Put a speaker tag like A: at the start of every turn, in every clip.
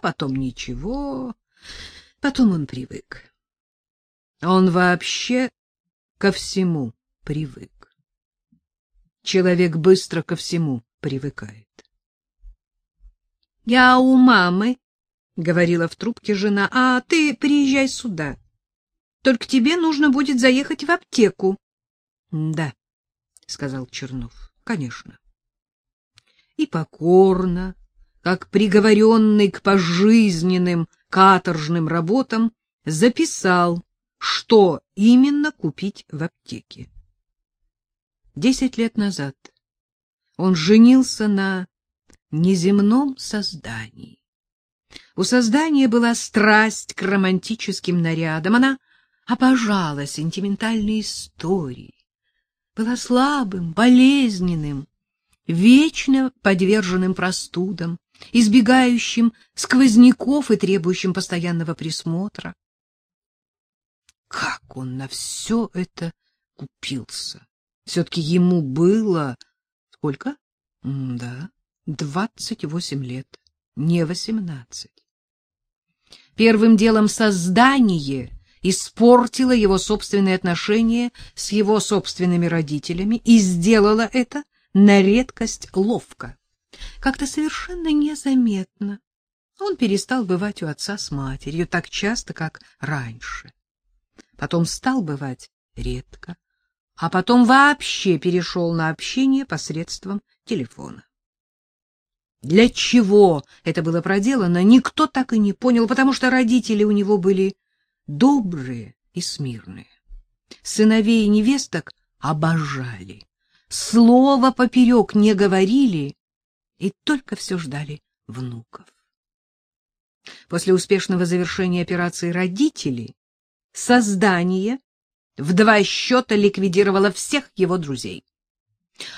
A: потом ничего. Потом он привык. Он вообще ко всему привык. Человек быстро ко всему привыкает. — Я у мамы, — говорила в трубке жена, — а ты приезжай сюда. Только тебе нужно будет заехать в аптеку. — Да, — сказал Чернов, — конечно. И покорно, как приговоренный к пожизненным каторжным работам, записал, что именно купить в аптеке. Десять лет назад он женился на неземном создании. У создания была страсть к романтическим нарядам, она обожала сентиментальные истории, была слабым, болезненным, вечно подверженным простудам, избегающим сквозняков и требующим постоянного присмотра. Как он на все это купился? Все-таки ему было... Сколько? Да, двадцать восемь лет, не восемнадцать. Первым делом создание испортило его собственные отношения с его собственными родителями и сделало это на редкость ловко. Как-то совершенно незаметно он перестал бывать у отца с матерью так часто, как раньше. Потом стал бывать редко, а потом вообще перешел на общение посредством телефона. Для чего это было проделано, никто так и не понял, потому что родители у него были добрые и смирные. Сыновей и невесток обожали, слова поперек не говорили и только все ждали внуков. После успешного завершения операции родителей создание в два счета ликвидировала всех его друзей.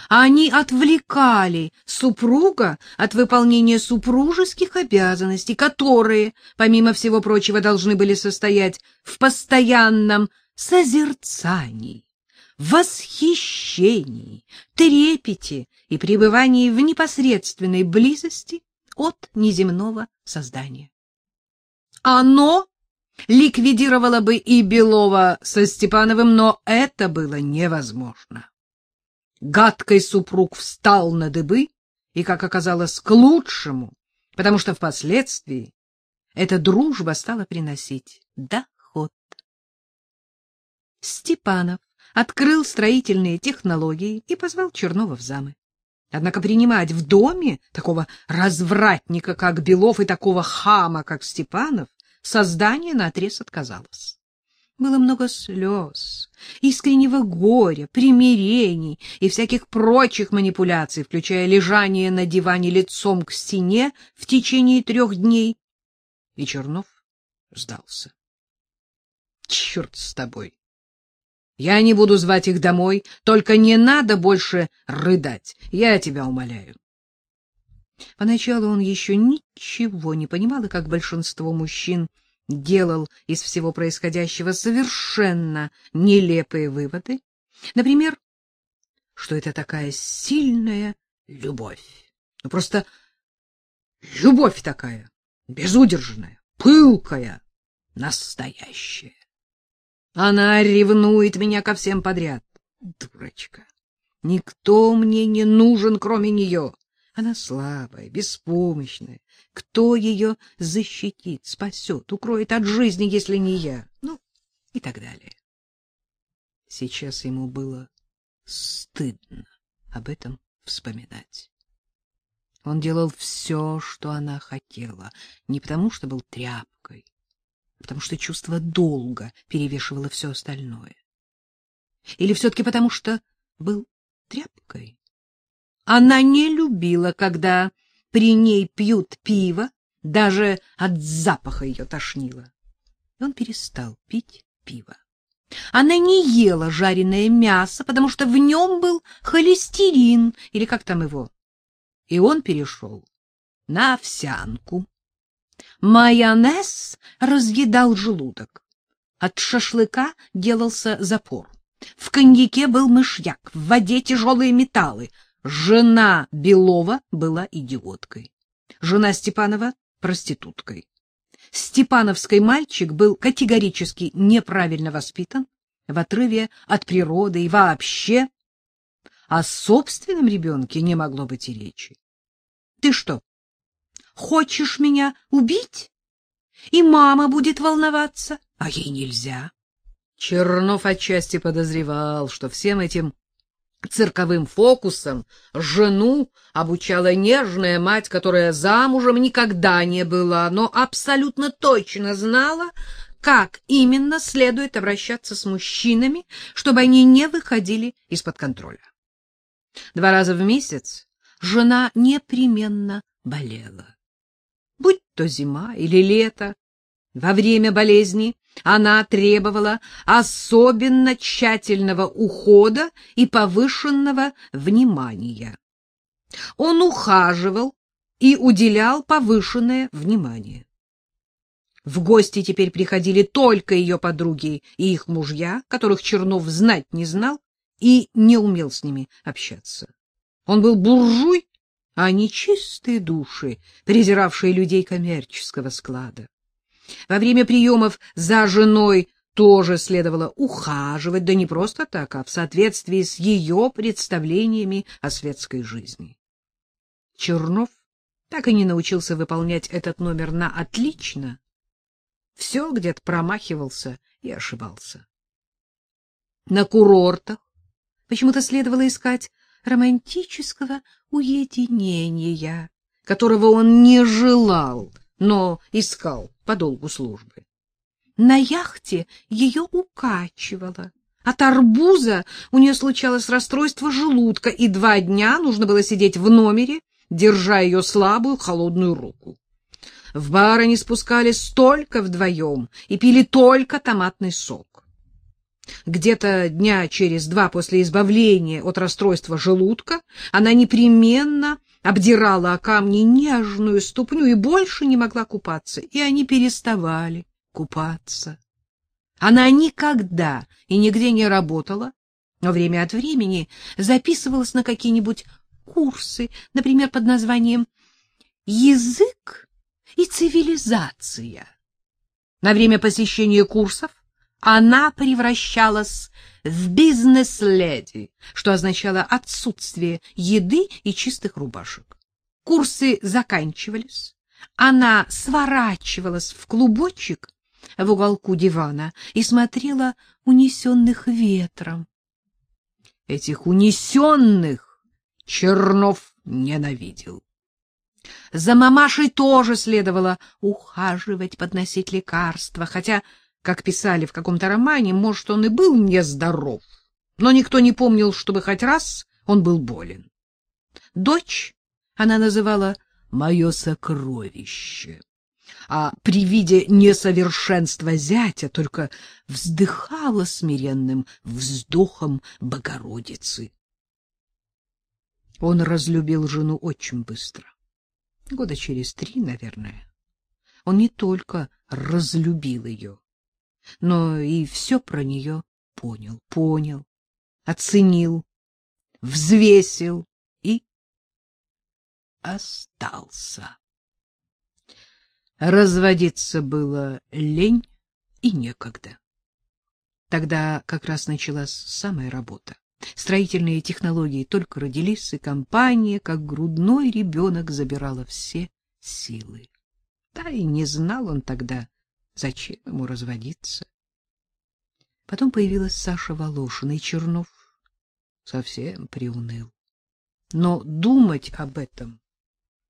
A: Они отвлекали супруга от выполнения супружеских обязанностей, которые, помимо всего прочего, должны были состоять в постоянном созерцании, восхищении, трепете и пребывании в непосредственной близости от неземного создания. Оно ликвидировала бы и Белова со Степановым, но это было невозможно. Гадкий супруг встал на дыбы, и, как оказалось, к лучшему, потому что впоследствии эта дружба стала приносить доход. Степанов открыл строительные технологии и позвал Чернова в замы. Однако принимать в доме такого развратника, как Белов, и такого хама, как Степанов, создание наотрез отказалось. Было много слез, искреннего горя, примирений и всяких прочих манипуляций, включая лежание на диване лицом к стене в течение трех дней. И Чернов сдался. — Черт с тобой! Я не буду звать их домой, только не надо больше рыдать, я тебя умоляю. Поначалу он еще ничего не понимал, и как большинство мужчин делал из всего происходящего совершенно нелепые выводы. Например, что это такая сильная любовь. Ну просто любовь такая, безудержная, пылкая, настоящая. Она ревнует меня ко всем подряд. Дурочка. Никто мне не нужен, кроме нее. Она слабая, беспомощная. Кто ее защитит, спасет, укроет от жизни, если не я? Ну, и так далее. Сейчас ему было стыдно об этом вспоминать. Он делал все, что она хотела, не потому что был тряпкой, потому что чувство долга перевешивало все остальное. Или все-таки потому что был тряпкой? Она не любила, когда при ней пьют пиво, даже от запаха ее тошнило. И он перестал пить пиво. Она не ела жареное мясо, потому что в нем был холестерин, или как там его. И он перешел на овсянку. Майонез разъедал желудок. От шашлыка делался запор. В коньяке был мышьяк, в воде тяжелые металлы. Жена Белова была идиоткой. Жена Степанова проституткой. Степановский мальчик был категорически неправильно воспитан, в отрыве от природы и вообще о собственном ребенке не могло быть и речи. Ты что, хочешь меня убить? И мама будет волноваться, а ей нельзя. Чернов отчасти подозревал, что всем этим цирковым фокусом жену обучала нежная мать, которая замужем никогда не была, но абсолютно точно знала, как именно следует обращаться с мужчинами, чтобы они не выходили из-под контроля. Два раза в месяц жена непременно болела. Будь то зима или лето, во время болезни она требовала особенно тщательного ухода и повышенного внимания. Он ухаживал и уделял повышенное внимание. В гости теперь приходили только ее подруги и их мужья, которых Чернов знать не знал и не умел с ними общаться. Он был буржуй, а не чистые души, презиравшие людей коммерческого склада. Во время приемов за женой тоже следовало ухаживать, да не просто так, а в соответствии с ее представлениями о светской жизни. Чернов так и не научился выполнять этот номер на отлично. Все где-то промахивался и ошибался. На курортах почему-то следовало искать романтического уединения, которого он не желал, но искал по долгу службы. На яхте ее укачивало. От арбуза у нее случалось расстройство желудка, и два дня нужно было сидеть в номере, держа ее слабую холодную руку. В бар они спускались только вдвоем и пили только томатный сок. Где-то дня через два после избавления от расстройства желудка она непременно обдирала о камни нежную ступню и больше не могла купаться, и они переставали купаться. Она никогда и нигде не работала, но время от времени записывалась на какие-нибудь курсы, например, под названием «Язык и цивилизация». На время посещения курсов она превращалась в бизнес-леди, что означало отсутствие еды и чистых рубашек. Курсы заканчивались, она сворачивалась в клубочек в уголку дивана и смотрела унесенных ветром. Этих унесенных Чернов ненавидел. За мамашей тоже следовало ухаживать, подносить лекарства, хотя как писали в каком-то романе, может, он и был нездоров, но никто не помнил, чтобы хоть раз он был болен. Дочь она называла «моё сокровище», а при виде несовершенства зятя только вздыхала смиренным вздохом Богородицы. Он разлюбил жену очень быстро, года через три, наверное. Он не только разлюбил ее, но и все про нее понял, понял, оценил, взвесил и остался. Разводиться было лень и некогда. Тогда как раз началась самая работа. Строительные технологии только родились, и компания, как грудной ребенок, забирала все силы. Да и не знал он тогда, Зачем ему разводиться? Потом появилась Саша Волошина, и Чернов совсем приуныл. Но думать об этом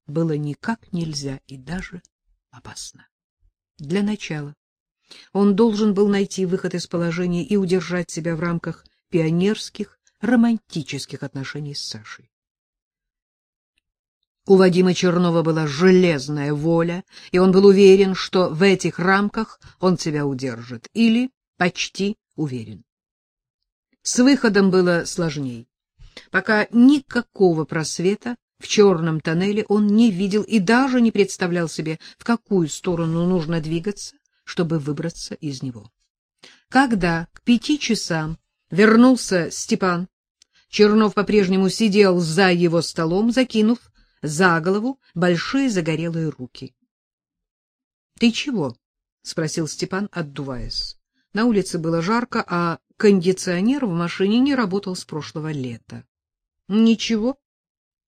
A: было никак нельзя и даже опасно. Для начала он должен был найти выход из положения и удержать себя в рамках пионерских, романтических отношений с Сашей. У Вадима Чернова была железная воля, и он был уверен, что в этих рамках он себя удержит, или почти уверен. С выходом было сложней. Пока никакого просвета в черном тоннеле он не видел и даже не представлял себе, в какую сторону нужно двигаться, чтобы выбраться из него. Когда к пяти часам вернулся Степан, Чернов по-прежнему сидел за его столом, закинув за голову большие загорелые руки. Ты чего? спросил Степан, отдуваясь. На улице было жарко, а кондиционер в машине не работал с прошлого лета. Ничего,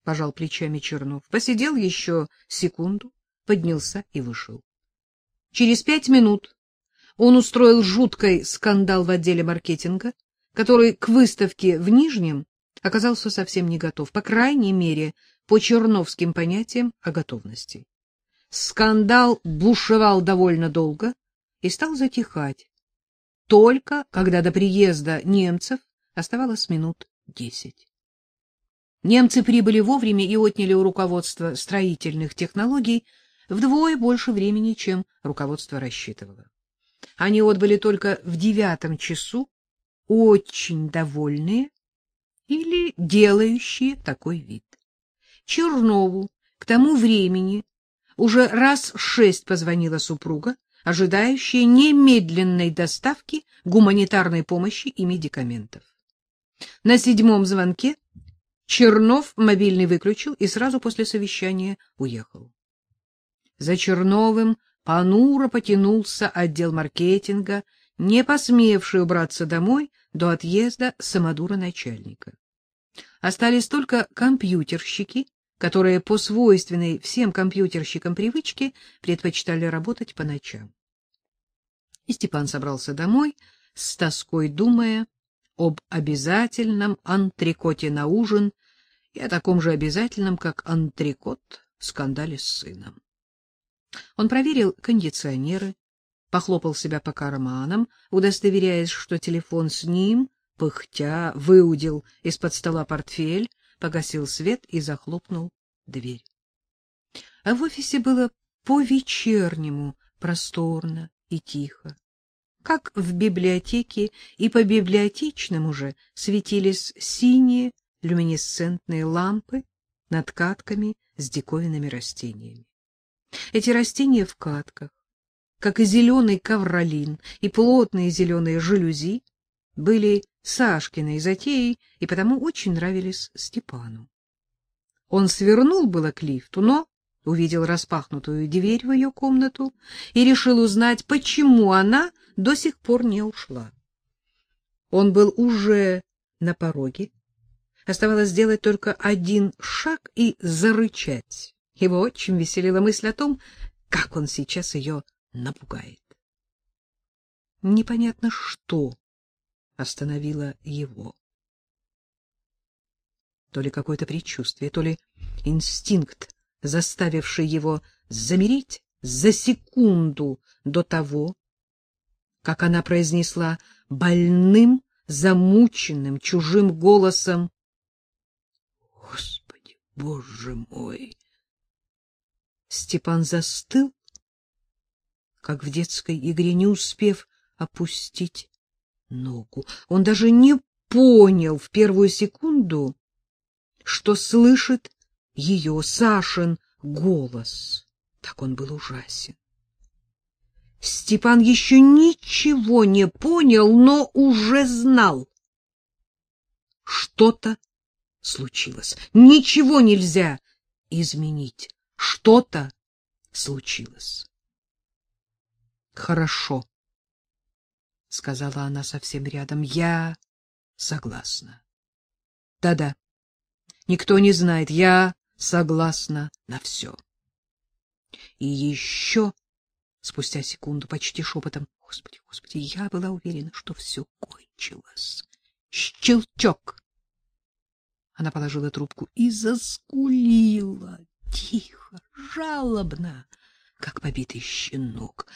A: пожал плечами Чернов. Посидел еще секунду, поднялся и вышел. Через пять минут он устроил жуткий скандал в отделе маркетинга, который к выставке в Нижнем оказался совсем не готов, по крайней мере, по черновским понятиям о готовности. Скандал бушевал довольно долго и стал затихать, только когда до приезда немцев оставалось минут десять. Немцы прибыли вовремя и отняли у руководства строительных технологий вдвое больше времени, чем руководство рассчитывало. Они отбыли только в девятом часу, очень довольные или делающие такой вид. Чернову к тому времени уже раз шесть позвонила супруга, ожидающая немедленной доставки гуманитарной помощи и медикаментов. На седьмом звонке Чернов мобильный выключил и сразу после совещания уехал. За Черновым понуро потянулся отдел маркетинга, не посмевший убраться домой до отъезда самодура начальника. Остались только компьютерщики, которые по свойственной всем компьютерщикам привычке предпочитали работать по ночам. И Степан собрался домой, с тоской думая об обязательном антрикоте на ужин и о таком же обязательном, как антрикот, скандале с сыном. Он проверил кондиционеры, похлопал себя по карманам, удостоверяясь, что телефон с ним, пыхтя, выудил из-под стола портфель, погасил свет и захлопнул дверь. А в офисе было по-вечернему просторно и тихо. Как в библиотеке, и по библиотечному же светились синие люминесцентные лампы над катками с диковинными растениями. Эти растения в катках, как и зеленый ковролин и плотные зеленые жалюзи, были Сашкиной затеей и потому очень нравились Степану. Он свернул было к лифту, но увидел распахнутую дверь в ее комнату и решил узнать, почему она до сих пор не ушла. Он был уже на пороге. Оставалось сделать только один шаг и зарычать. Его очень веселила мысль о том, как он сейчас ее напугает. Непонятно что остановило его. То ли какое-то предчувствие, то ли инстинкт, заставивший его замереть за секунду до того, как она произнесла больным, замученным, чужим голосом «Господи, Боже мой!» Степан застыл, как в детской игре, не успев опустить ногу. Он даже не понял в первую секунду, что слышит ее, Сашин, голос. Так он был ужасен. Степан еще ничего не понял, но уже знал. Что-то случилось. Ничего нельзя изменить. Что-то случилось. Хорошо, сказала она совсем рядом. Я согласна. Да-да. Никто не знает. Я согласна на все. И еще, спустя секунду, почти шепотом, Господи, Господи, я была уверена, что все кончилось. Щелчок. Она положила трубку и заскулила, тихо, жалобно, как побитый щенок.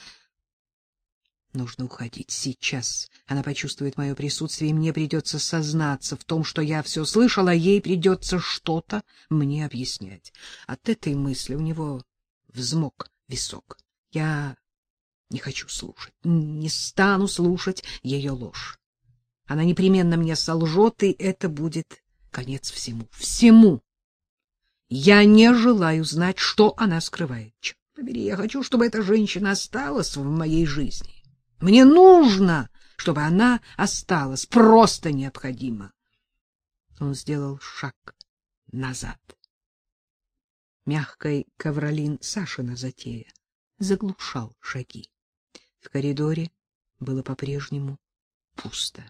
A: Нужно уходить сейчас. Она почувствует мое присутствие, и мне придется сознаться в том, что я все слышала, а ей придется что-то мне объяснять. От этой мысли у него взмок висок. Я не хочу слушать, не стану слушать ее ложь. Она непременно мне солжет, и это будет конец всему. Всему! Я не желаю знать, что она скрывает. Черт побери, я хочу, чтобы эта женщина осталась в моей жизни. Мне нужно, чтобы она осталась, просто необходимо. Он сделал шаг назад. Мягкой ковролин Сашина затея. заглушал шаги. В коридоре было по-прежнему пусто.